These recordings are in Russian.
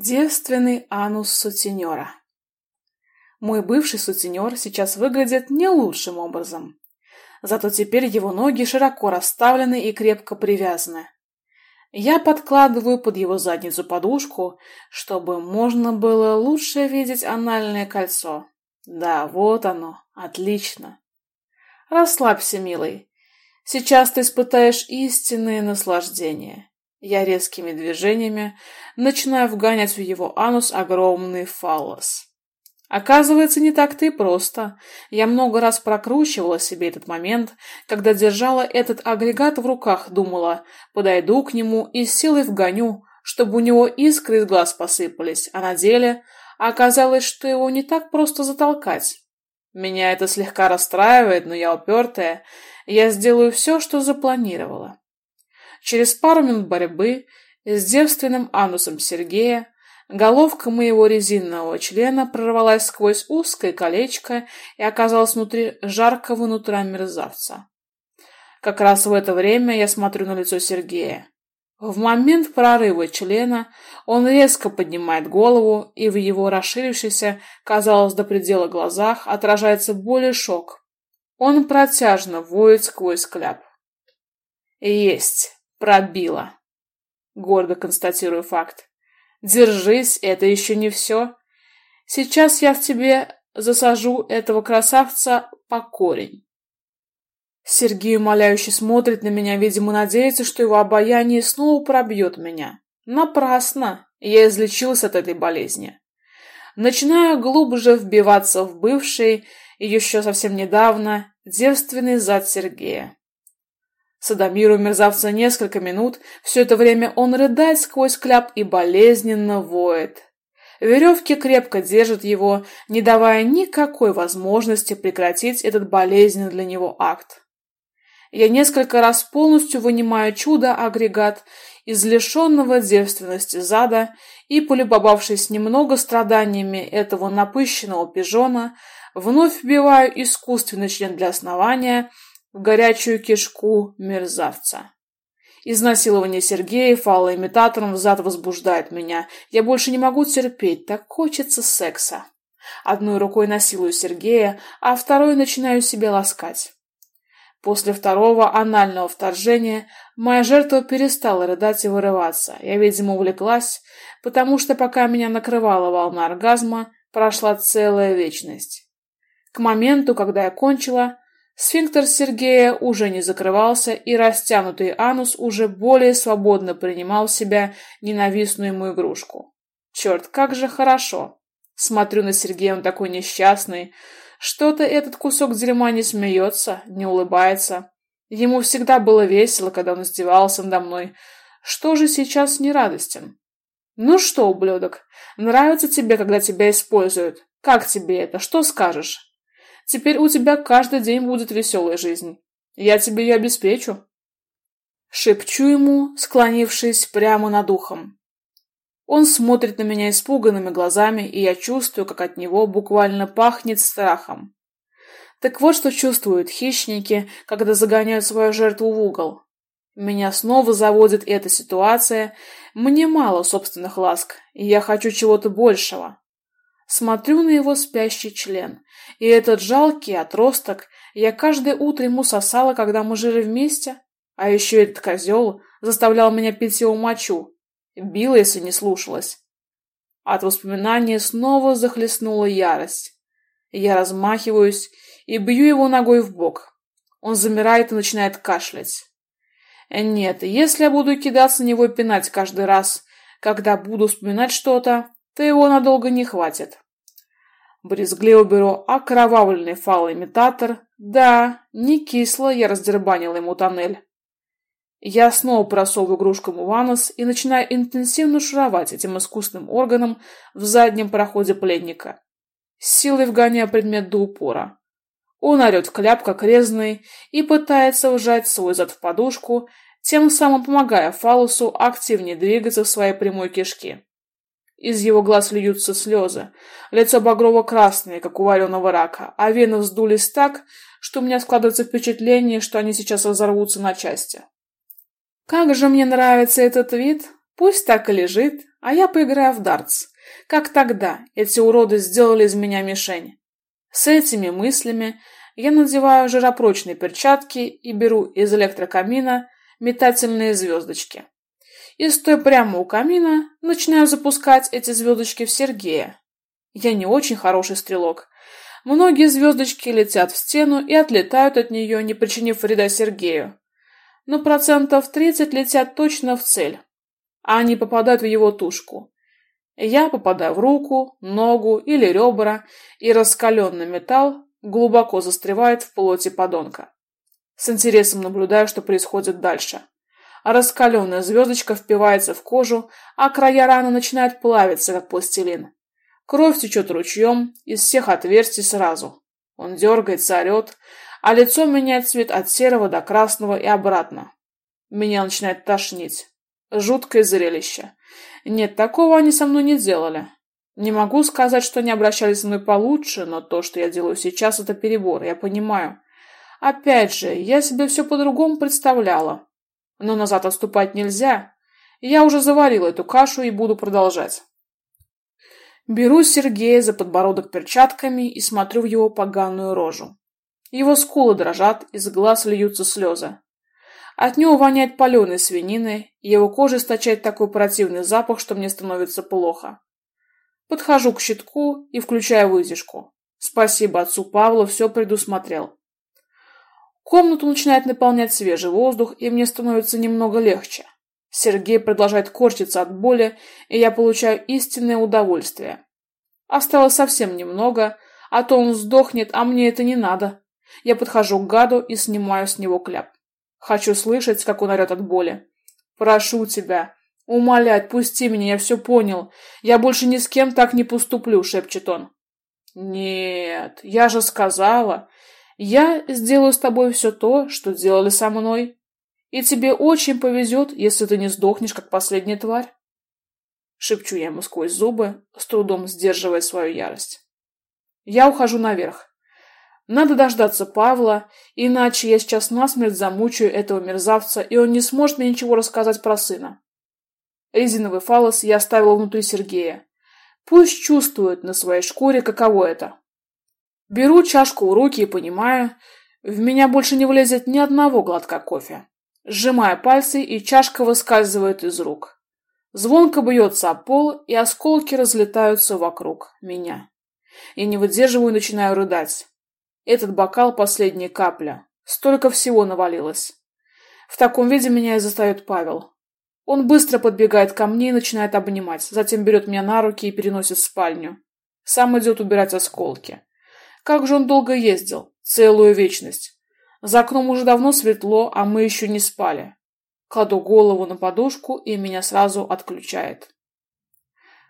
Девственный анус сутенера. Мой бывший сутенер сейчас выглядит не лучшим образом. Зато теперь его ноги широко расставлены и крепко привязаны. Я подкладываю под его задницу подушку, чтобы можно было лучше видеть анальное кольцо. Да, вот оно. Отлично. Расслабься, милый. Сейчас ты испытаешь истинное наслаждение. Я резкими движениями начинаю вгонять в его анус огромный фаллос. Оказывается, не так-то и просто. Я много раз прокручивала себе этот момент, когда держала этот агрегат в руках, думала, подойду к нему и с силой вгоню, чтобы у него искры из глаз посыпались, а на деле оказалось, что его не так просто затолкать. Меня это слегка расстраивает, но я упертая, я сделаю все, что запланировала. Через пару минут борьбы с девственным анусом Сергея головка моего резинного члена прорвалась сквозь узкое колечко и оказалась внутри жаркого нутра мерзавца. Как раз в это время я смотрю на лицо Сергея. В момент прорыва члена он резко поднимает голову, и в его расширившихся, казалось, до предела глазах отражается боль и шок. Он протяжно воет сквозь кляп. Есть. Пробила. Гордо констатирую факт. Держись, это еще не все. Сейчас я в тебе засажу этого красавца по корень. Сергей умоляюще смотрит на меня, видимо, надеется, что его обаяние снова пробьет меня. Напрасно. Я излечился от этой болезни. Начинаю глубже вбиваться в бывший, еще совсем недавно, девственный зад Сергея. Садомиру мерзавца несколько минут, все это время он рыдает сквозь кляп и болезненно воет. Веревки крепко держат его, не давая никакой возможности прекратить этот болезненный для него акт. Я несколько раз полностью вынимаю чудо-агрегат из лишенного девственности зада и, полюбовавшись немного страданиями этого напыщенного пижона, вновь вбиваю искусственный член для основания – в горячую кишку мерзавца. Изнасилование Сергея фалоимитатором взад возбуждает меня. Я больше не могу терпеть, так хочется секса. Одной рукой насилую Сергея, а второй начинаю себя ласкать. После второго анального вторжения моя жертва перестала рыдать и вырываться. Я, видимо, увлеклась, потому что пока меня накрывала волна оргазма, прошла целая вечность. К моменту, когда я кончила, Сфинктер Сергея уже не закрывался, и растянутый анус уже более свободно принимал в себя ненавистную ему игрушку. Черт, как же хорошо! Смотрю на Сергея, он такой несчастный. Что-то этот кусок дерьма не смеется, не улыбается. Ему всегда было весело, когда он издевался надо мной. Что же сейчас не радостен? Ну что, ублюдок, нравится тебе, когда тебя используют? Как тебе это? Что скажешь? Теперь у тебя каждый день будет веселая жизнь. Я тебе ее обеспечу. Шепчу ему, склонившись прямо над ухом. Он смотрит на меня испуганными глазами, и я чувствую, как от него буквально пахнет страхом. Так вот, что чувствуют хищники, когда загоняют свою жертву в угол. Меня снова заводит эта ситуация. Мне мало собственных ласк, и я хочу чего-то большего. Смотрю на его спящий член, и этот жалкий отросток я каждое утро ему сосала, когда мы жили вместе. А еще этот козел заставлял меня пить его мочу. Била, если не слушалась. От воспоминания снова захлестнула ярость. Я размахиваюсь и бью его ногой в бок. Он замирает и начинает кашлять. Нет, если я буду кидаться на него и пинать каждый раз, когда буду вспоминать что-то, то его надолго не хватит. Брезгливо беру окровавленный фалоимитатор. Да, не кисло я раздербанила ему тоннель. Я снова просовываю игрушку анус и начинаю интенсивно шуровать этим искусственным органом в заднем проходе пленника. С силой вгоняя предмет до упора. Он орет кляп, как резанный, и пытается ужать свой зад в подушку, тем самым помогая фалусу активнее двигаться в своей прямой кишке. Из его глаз льются слезы. Лицо багрово-красное, как у вареного рака, а вены вздулись так, что у меня складывается впечатление, что они сейчас разорвутся на части. Как же мне нравится этот вид, Пусть так и лежит, а я поиграю в дартс. Как тогда эти уроды сделали из меня мишень. С этими мыслями я надеваю жиропрочные перчатки и беру из электрокамина метательные звездочки. И, стоя прямо у камина, начинаю запускать эти звездочки в Сергея. Я не очень хороший стрелок. Многие звездочки летят в стену и отлетают от нее, не причинив вреда Сергею. Но процентов 30 летят точно в цель, а они попадают в его тушку. Я попадаю в руку, ногу или ребра, и раскаленный металл глубоко застревает в плоти подонка. С интересом наблюдаю, что происходит дальше. Раскаленная звездочка впивается в кожу, а края раны начинают плавиться, как пластилин. Кровь течет ручьем из всех отверстий сразу. Он дергается, орет, а лицо меняет цвет от серого до красного и обратно. Меня начинает тошнить. Жуткое зрелище. Нет, такого они со мной не делали. Не могу сказать, что они обращались со мной получше, но то, что я делаю сейчас, это перебор, я понимаю. Опять же, я себе все по-другому представляла. Но назад отступать нельзя. Я уже заварила эту кашу и буду продолжать. Беру Сергея за подбородок перчатками и смотрю в его поганую рожу. Его скулы дрожат, из глаз льются слезы. От него воняет паленой свининой, и его кожа источает такой противный запах, что мне становится плохо. Подхожу к щитку и включаю вытяжку. Спасибо отцу Павлу, все предусмотрел. Комнату начинает наполнять свежий воздух, и мне становится немного легче. Сергей продолжает корчиться от боли, и я получаю истинное удовольствие. Осталось совсем немного, а то он сдохнет, а мне это не надо. Я подхожу к гаду и снимаю с него кляп. Хочу слышать, как он орет от боли. «Прошу тебя, умоляй, отпусти меня, я все понял. Я больше ни с кем так не поступлю», — шепчет он. «Нет, я же сказала, я сделаю с тобой все то, что делали со мной. И тебе очень повезет, если ты не сдохнешь, как последняя тварь. Шепчу я ему сквозь зубы, с трудом сдерживая свою ярость. Я ухожу наверх. Надо дождаться Павла, иначе я сейчас насмерть замучаю этого мерзавца, и он не сможет мне ничего рассказать про сына. Резиновый фалос я оставила внутри Сергея. Пусть чувствует на своей шкуре, каково это. Беру чашку в руки и понимаю, в меня больше не влезет ни одного глотка кофе. Сжимаю пальцы, и чашка выскальзывает из рук. Звонко бьется о пол, и осколки разлетаются вокруг меня. Я не выдерживаю и начинаю рыдать. Этот бокал — последняя капля. Столько всего навалилось. В таком виде меня и застает Павел. Он быстро подбегает ко мне и начинает обнимать, затем берет меня на руки и переносит в спальню. Сам идет убирать осколки. Как же он долго ездил? Целую вечность. За окном уже давно светло, а мы еще не спали. Кладу голову на подушку, и меня сразу отключает.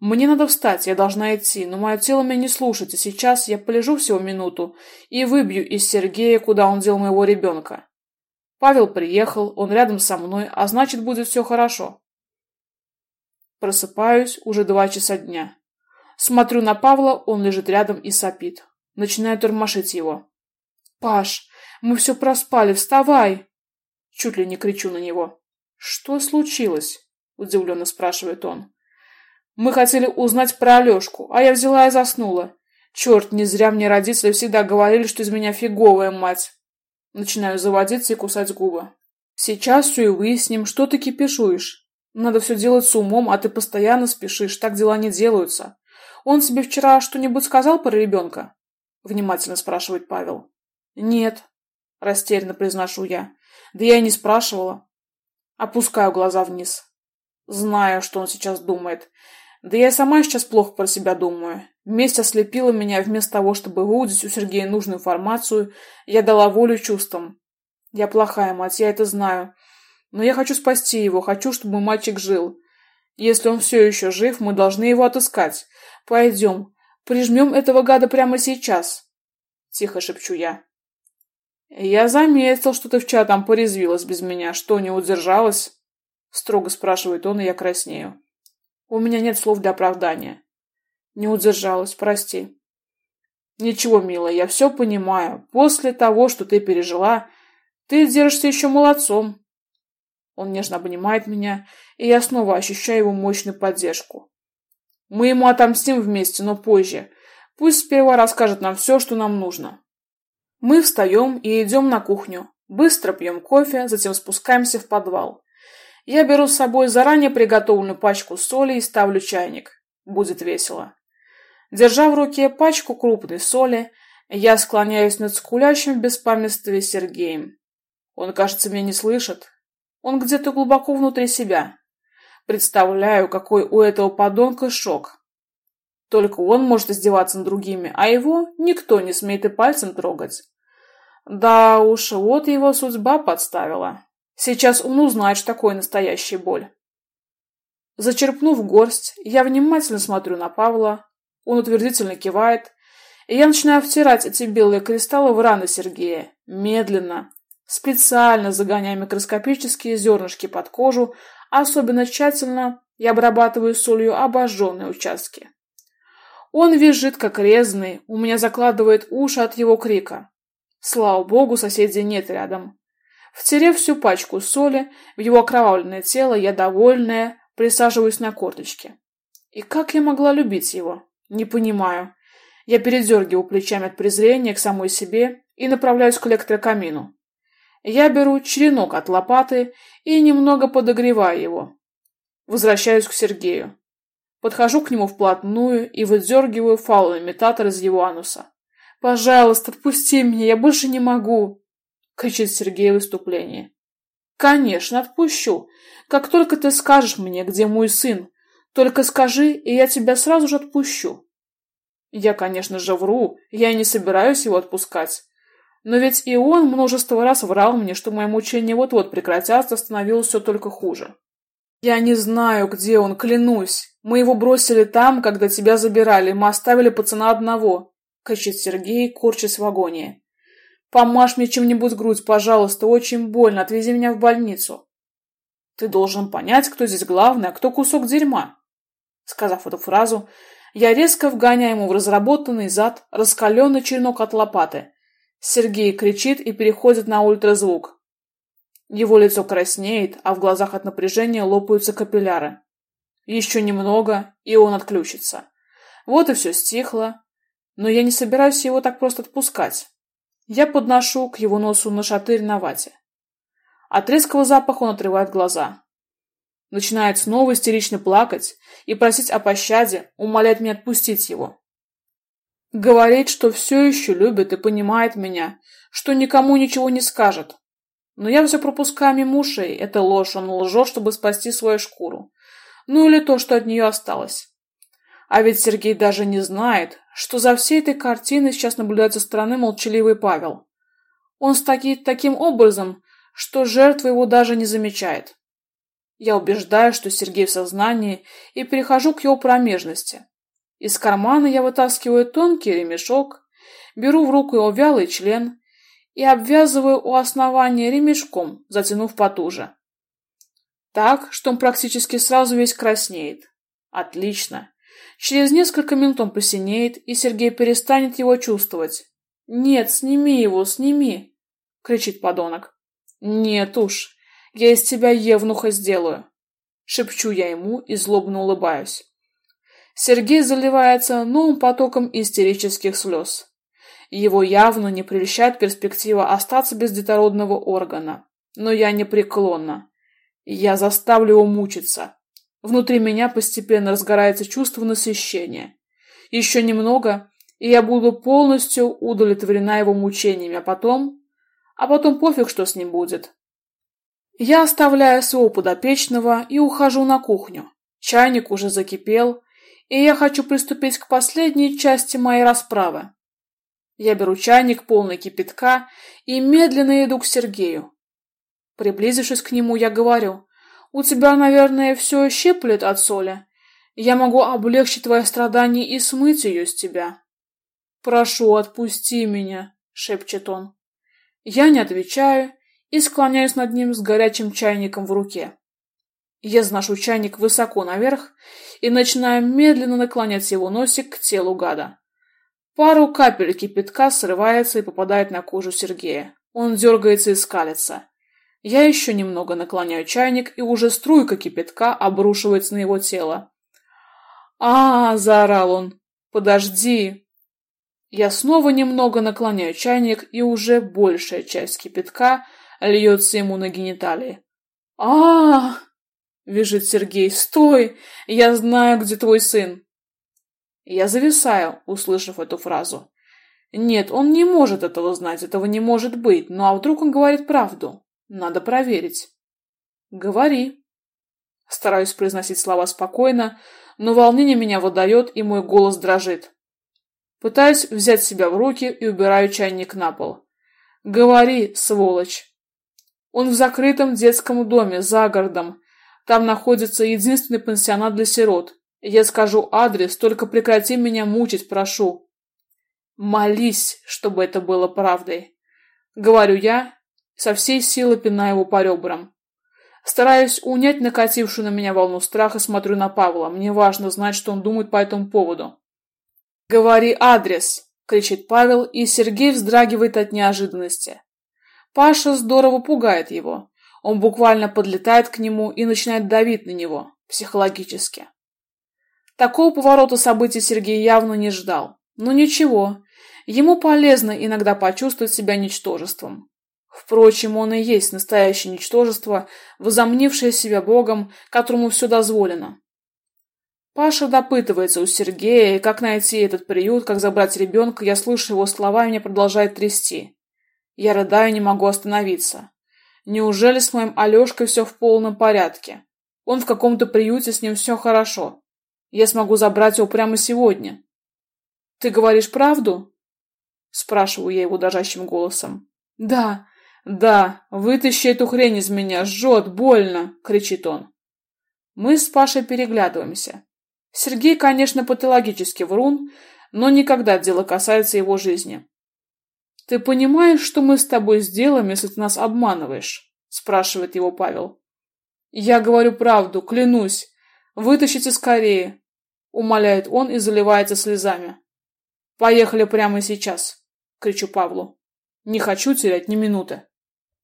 Мне надо встать, я должна идти, но мое тело меня не слушает, и сейчас я полежу всего минуту и выбью из Сергея, куда он дел моего ребенка. Павел приехал, он рядом со мной, а значит, будет все хорошо. Просыпаюсь уже два часа дня. Смотрю на Павла, он лежит рядом и сопит. Начинаю тормошить его. «Паш, мы все проспали, вставай!» Чуть ли не кричу на него. «Что случилось?» – удивленно спрашивает он. «Мы хотели узнать про Алешку, а я взяла и заснула. Черт, не зря мне родители всегда говорили, что из меня фиговая мать». Начинаю заводиться и кусать губы. «Сейчас все и выясним, что ты кипишуешь. Надо все делать с умом, а ты постоянно спешишь, так дела не делаются. Он тебе вчера что-нибудь сказал про ребенка?» — внимательно спрашивает Павел. «Нет», — растерянно произношу я. «Да я и не спрашивала». Опускаю глаза вниз. Знаю, что он сейчас думает. Да я сама сейчас плохо про себя думаю. Месть ослепила меня, вместо того, чтобы выудить у Сергея нужную информацию, я дала волю чувствам. Я плохая мать, я это знаю. Но я хочу спасти его, хочу, чтобы мальчик жил. Если он все еще жив, мы должны его отыскать. Пойдем, Прижмем этого гада прямо сейчас, — тихо шепчу я. Я заметил, что ты вчера там порезвилась без меня. Что, не удержалась? Строго спрашивает он, и я краснею. У меня нет слов для оправдания. Не удержалась, прости. Ничего, милая, я все понимаю. После того, что ты пережила, ты держишься еще молодцом. Он нежно обнимает меня, и я снова ощущаю его мощную поддержку. Мы ему отомстим вместе, но позже. Пусть сперва расскажет нам все, что нам нужно. Мы встаем и идем на кухню. Быстро пьем кофе, затем спускаемся в подвал. Я беру с собой заранее приготовленную пачку соли и ставлю чайник. Будет весело. Держа в руке пачку крупной соли, я склоняюсь над скулящим в беспамятстве Сергеем. Он, кажется, меня не слышит. Он где-то глубоко внутри себя. Представляю, какой у этого подонка шок. Только он может издеваться над другими, а его никто не смеет и пальцем трогать. Да уж, вот его судьба подставила. Сейчас он узнает, что такое настоящая боль. Зачерпнув горсть, я внимательно смотрю на Павла. Он утвердительно кивает, и я начинаю втирать эти белые кристаллы в раны Сергея. Медленно, специально загоняя микроскопические зернышки под кожу, особенно тщательно я обрабатываю солью обожженные участки. Он визжит, как резный, у меня закладывает уши от его крика. Слава богу, соседей нет рядом. Втерев всю пачку соли в его окровавленное тело, я, довольная, присаживаюсь на корточки. И как я могла любить его? Не понимаю. Я передергиваю плечами от презрения к самой себе и направляюсь к электрокамину. Я беру черенок от лопаты и немного подогреваю его. Возвращаюсь к Сергею. Подхожу к нему вплотную и выдергиваю фалоимитатор из его ануса. «Пожалуйста, отпусти меня, я больше не могу!» — кричит Сергей в выступлении. «Конечно, отпущу. Как только ты скажешь мне, где мой сын, только скажи, и я тебя сразу же отпущу». Я, конечно же, вру, я не собираюсь его отпускать. Но ведь и он множество раз врал мне, что мои мучения вот-вот прекратятся, становилось все только хуже. Я не знаю, где он, клянусь. Мы его бросили там, когда тебя забирали, мы оставили пацана одного кричит Сергей, корчась в агонии. Помажь мне чем-нибудь грудь, пожалуйста, очень больно, отвези меня в больницу. Ты должен понять, кто здесь главный, а кто кусок дерьма. Сказав эту фразу, я резко вгоняю ему в разработанный зад раскаленный черенок от лопаты. Сергей кричит и переходит на ультразвук. Его лицо краснеет, а в глазах от напряжения лопаются капилляры. Еще немного, и он отключится. Вот и все стихло, но я не собираюсь его так просто отпускать. Я подношу к его носу нашатырь на вате. От резкого запаха он отрывает глаза. Начинает снова истерично плакать и просить о пощаде, умолять меня отпустить его. Говорит, что все еще любит и понимает меня, что никому ничего не скажет. Но я все пропускаю мимо ушей. Это ложь, он лжет, чтобы спасти свою шкуру. Ну или то, что от нее осталось. А ведь Сергей даже не знает, что за всей этой картиной сейчас наблюдает со стороны молчаливый Павел. Он стоит таким образом, что жертва его даже не замечает. Я убеждаю, что Сергей в сознании, и перехожу к его промежности. Из кармана я вытаскиваю тонкий ремешок, беру в руку его вялый член и обвязываю у основания ремешком, затянув потуже. Так, что он практически сразу весь краснеет. Отлично. Через несколько минут он посинеет, и Сергей перестанет его чувствовать. «Нет, сними его, сними!» — кричит подонок. «Нет уж, я из тебя евнуха сделаю!» Шепчу я ему и злобно улыбаюсь. Сергей заливается новым потоком истерических слез. Его явно не прельщает перспектива остаться без детородного органа. Но я непреклонна. Я заставлю его мучиться. Внутри меня постепенно разгорается чувство насыщения. Еще немного, и я буду полностью удовлетворена его мучениями, а потом... А потом пофиг, что с ним будет. Я оставляю своего подопечного и ухожу на кухню. Чайник уже закипел, и я хочу приступить к последней части моей расправы. Я беру чайник, полный кипятка, и медленно иду к Сергею. Приблизившись к нему, я говорю, у тебя, наверное, все щиплет от соли. Я могу облегчить твои страдания и смыть ее с тебя. Прошу, отпусти меня, шепчет он. Я не отвечаю и склоняюсь над ним с горячим чайником в руке. Я заношу чайник высоко наверх и начинаю медленно наклонять его носик к телу гада. Пару капель кипятка срывается и попадает на кожу Сергея. Он дергается и скалится. Я еще немного наклоняю чайник, и уже струйка кипятка обрушивается на его тело. а, заорал он. «Подожди!» Я снова немного наклоняю чайник, и уже большая часть кипятка льется ему на гениталии. а, -а, -а визжит Сергей. «Стой! Я знаю, где твой сын!» Я зависаю, услышав эту фразу. Нет, он не может этого знать, этого не может быть. Ну а вдруг он говорит правду? Надо проверить. Говори. Стараюсь произносить слова спокойно, но волнение меня выдает, и мой голос дрожит. Пытаюсь взять себя в руки и убираю чайник на пол. Говори, сволочь. Он в закрытом детском доме за городом. Там находится единственный пансионат для сирот. Я скажу адрес, только прекрати меня мучить, прошу. Молись, чтобы это было правдой. Говорю я, со всей силы пинаю его по ребрам. Стараюсь унять накатившую на меня волну страха, смотрю на Павла. Мне важно знать, что он думает по этому поводу. «Говори адрес!» — кричит Павел, и Сергей вздрагивает от неожиданности. Паша здорово пугает его. Он буквально подлетает к нему и начинает давить на него, психологически. Такого поворота событий Сергей явно не ждал. Но ничего, Ему полезно иногда почувствовать себя ничтожеством. Впрочем, он и есть настоящее ничтожество, возомнившее себя Богом, которому все дозволено. Паша допытывается у Сергея, как найти этот приют, как забрать ребенка, я слышу его слова, и меня продолжает трясти. Я рыдаю, не могу остановиться. Неужели с моим Алешкой все в полном порядке? Он в каком-то приюте, с ним все хорошо. Я смогу забрать его прямо сегодня. Ты говоришь правду? Спрашиваю я его дрожащим голосом. «Да, да, вытащи эту хрень из меня, жжет, больно!» — кричит он. Мы с Пашей переглядываемся. Сергей, конечно, патологически врун, но никогда дело касается его жизни. «Ты понимаешь, что мы с тобой сделаем, если ты нас обманываешь?» — спрашивает его Павел. «Я говорю правду, клянусь. Вытащите скорее!» — умоляет он и заливается слезами. «Поехали прямо сейчас!» кричу Павлу. Не хочу терять ни минуты.